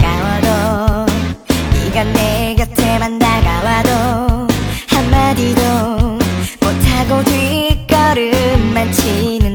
가 와도 네가 내 곁에만 다가와도 한마디도 못하고 뒷걸음만 치는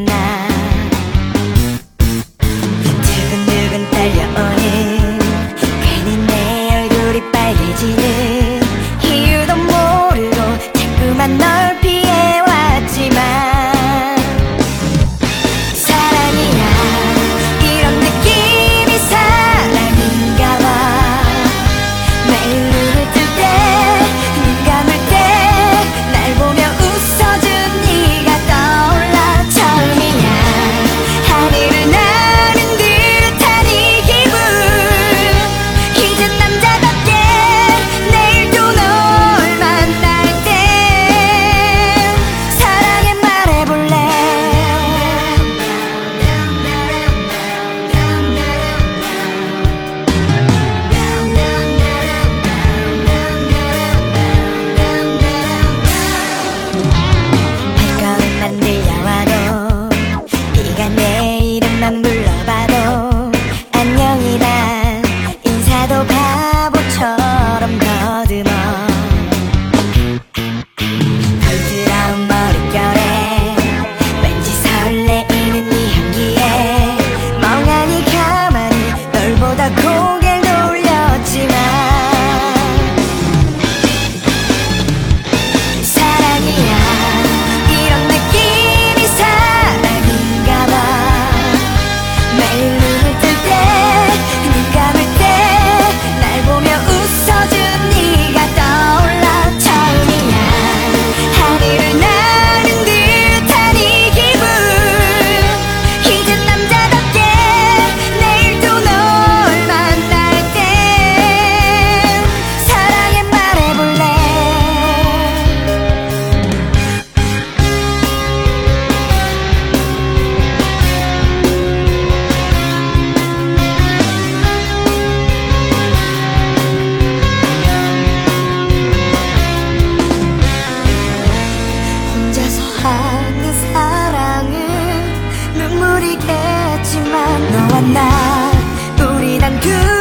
벌레 만나. 우리 단그